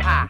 Ha!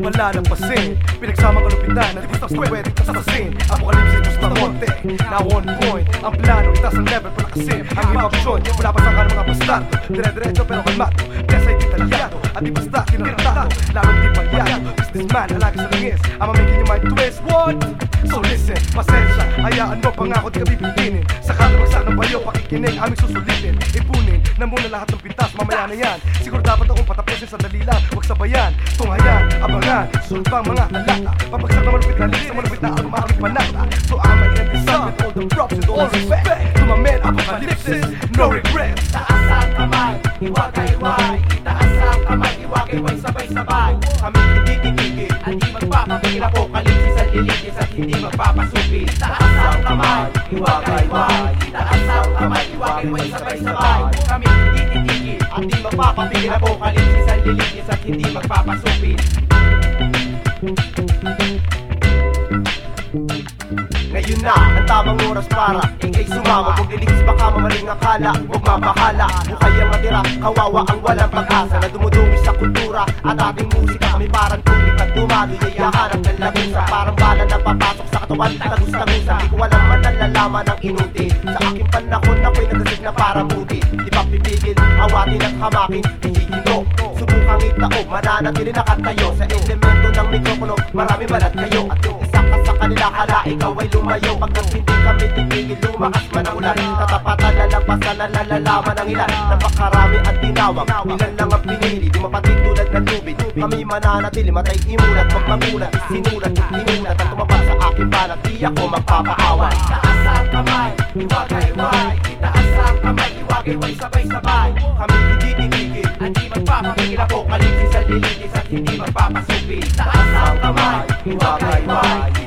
To, di ko palalampasin Pinagsama kalupitan ng gusto ko pwedeng kasasasin Apocalypse Bustamante, na on point. Ang plano, itaas ang level palakasin Ang hop joint, wala pa sa ng mga bastardo Dire-diretso pero kalmado, kesa hindi talyado At di basta kinaratato, lalong di palyado Businessman, alaga sa langis I'ma making you my twist, what? So listen, pasensya, hayaan mo pangako di ka bibitinin Sa kalabagsak ng bayo, pakikinig, aming susulitin. Ipunin na muna lahat ng pintas, mamaya na yan. Siguro dapat akong patapusin sa dalilan, huwag sabayan. Tunghayan, abangan, sunod pa mga talata Papagsak na malupit na lilis, malupit na album aking panata So I'ma end this song with all the props and all respect. To my man, apocalypsis, no regrets. Taas ang kamay, hiwagay-way Itaas ang hiwagay-way sabay-sabay Kami hindi titigil, hindi magpapapigil Apokalipsis at liligis at hindi magpapasupil. Taas ang kamay, hiwagay-way Itaas ang kamay, hiwagay-way sabay-sabay Kami hindi titigil, hindi magpapapigil Apokalipsis at liligis at hindi magpapasupil Ngayon na, ang tamang oras para Ikay sumama, huwag liligis baka mamaling akala Huwag mabahala, buhay ang matira Kawawa ang walang pag-asa. Na dumudungi sa kultura At ating musika. Kami parang tulik at dumalo Yayahanap ng lagusa Parang bala na papasok sa katawan Tagus-tagusan, di ko alam man ang ng inuti. Sa aking panahon ako'y nagasig na para muti Di pa pipigil, awatin at hamakin Hihihindo, subukang itao Mananatili nakatayo sa elemento ng mikropono Marami balat kayo. At yung isa ka sa kanila kala ikaw ay lumayo. Pagkat hindi kami titigil lumakas man ang ulan. Tatapatan na lampasan na nalalaman ang ilan. Napakarami at tinawag Ilan lang ang pinili. Di mapatid tulad ng tubig Kami mananatili. Matay imulat Pag magulat. Sinulat Inulat at tumapat sa aking balat. Di ako magpapaaway. Taas ang kamay, hiwagay-way Itaas ang kamay, hiwagay-way sabay-sabay Kami hindi titigil, hindi magpapapigil Apokalipsis at liligis at hindi magpapasupil Taas ang kamay, ang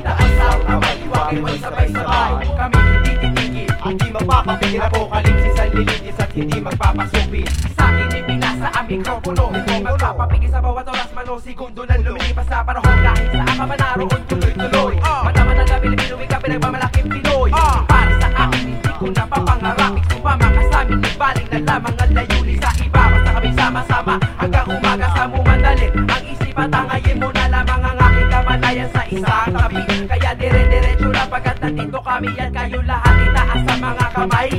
hiwagay-way sabay-sabay. Kami hindi titigil, hindi magpapapigil Apokalipsis at liligis at hindi magpapasupil Sa akin ipinasa ang mikropono. Hindi magpapapigil sa bawat oras man o segundo Nang lumilipas sa panahon. Kahit saan ka man naroon Tuloy-tuloy, mataman ang Pilipino Ikaw pinagmamalaking Pinoy. Para sa akin hindi ko napapangarap. Sumama ka sa amin, ibaling na lamang ang kami yan Kayo lahat itaas sa mga kamay.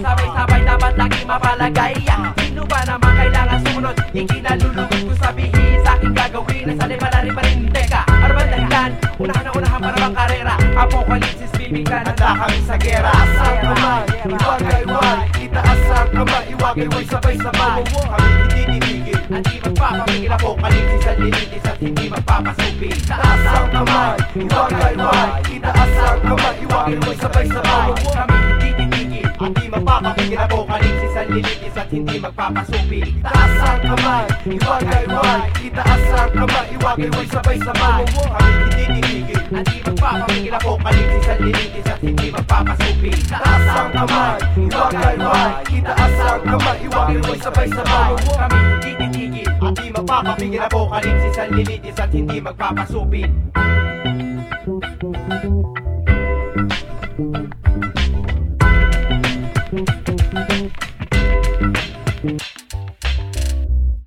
Sabay-sabay dapat lagi mapalagay. Sino ba naman kailangan sumunod? Ikinalulugod ko sa aking gagawin. Nasa limalari pa rin Teka, ano ba dahilan? Unahan na unahan para bang karera. Apokalipsis, bibigla Nanda kami sa gera. Asang kamay, iwagay-way Itaas ang kamay, iwagay-way sabay-sabay. Kami hindi Hindi magpapapigil Apokalipsis at lilitis at hindi magpapasupil Taas ang kamay, iwagay-way Itaas ang kamay, iwagay-way sabay-sabay. Kami hindi titigil Hindi magpapapigil Apokalipsis at lilitis at hindi magpapasupil Taas ang kamay, iwagay-way Itaas ang kamay, iwagay-way sabay-sabay. Kami hindi titigil Hindi magpapapigil Apokalipsis at lilitis at hindi magpapasupil Taas ang kamay, iwagay-way Itaas ang kamay, iwagay-way sabay-sabay. Kami hindi Hindi magpapapigil Apokalipsis at lilitis at hindi magpapasupil